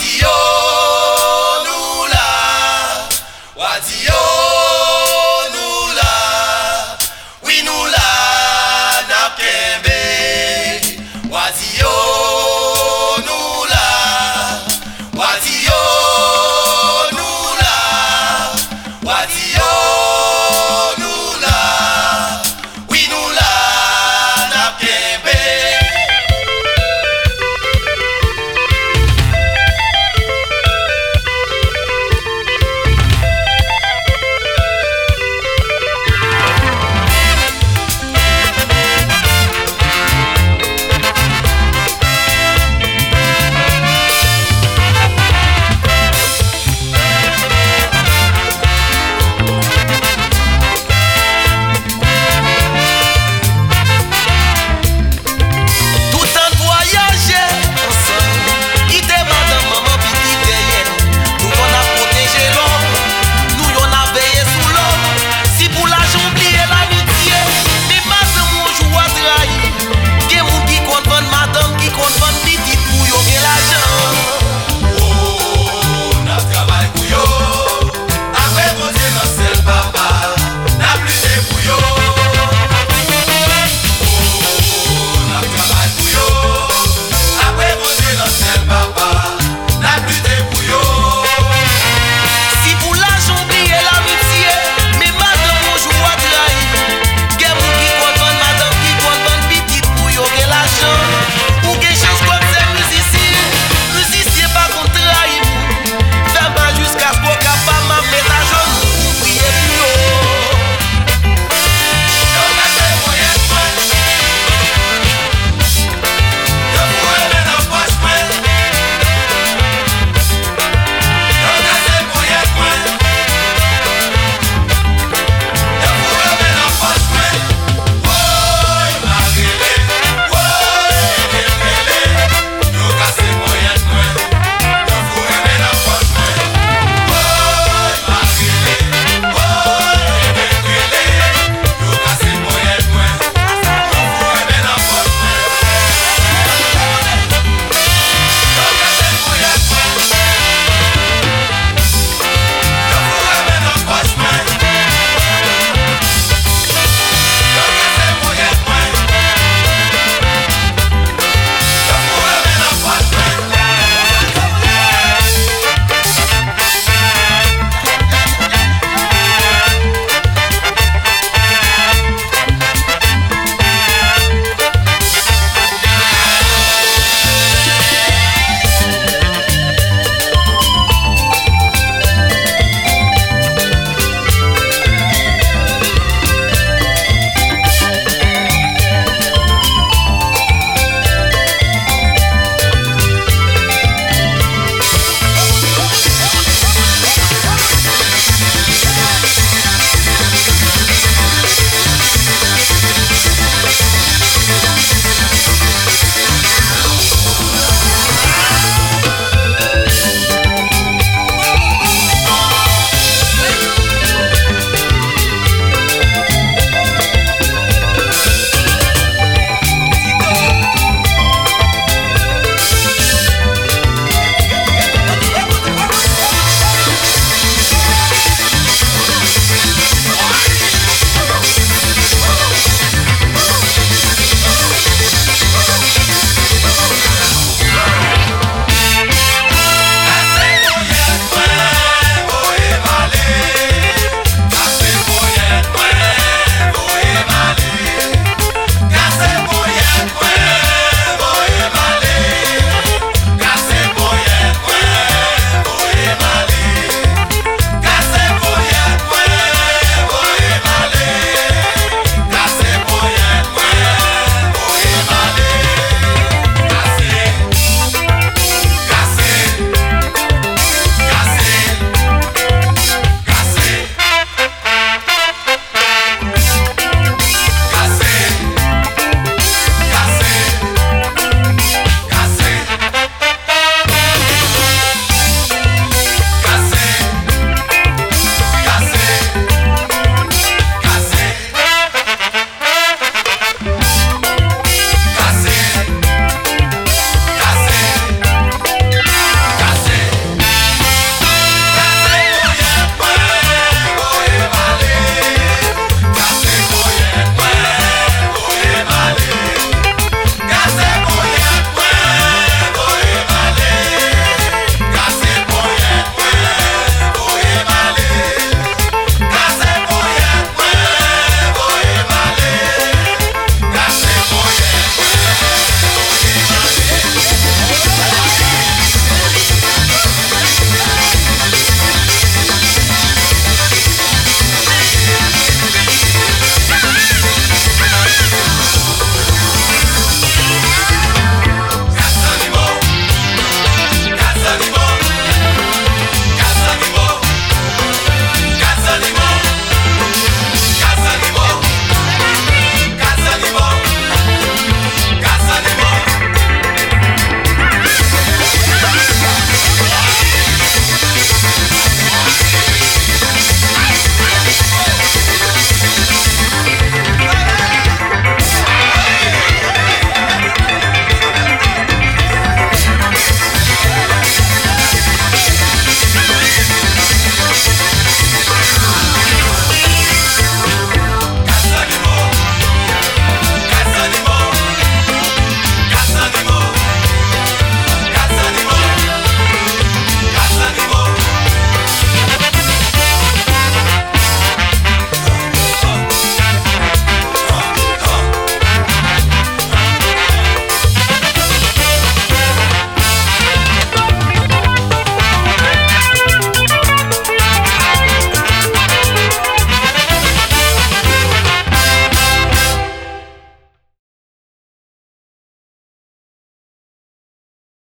radio.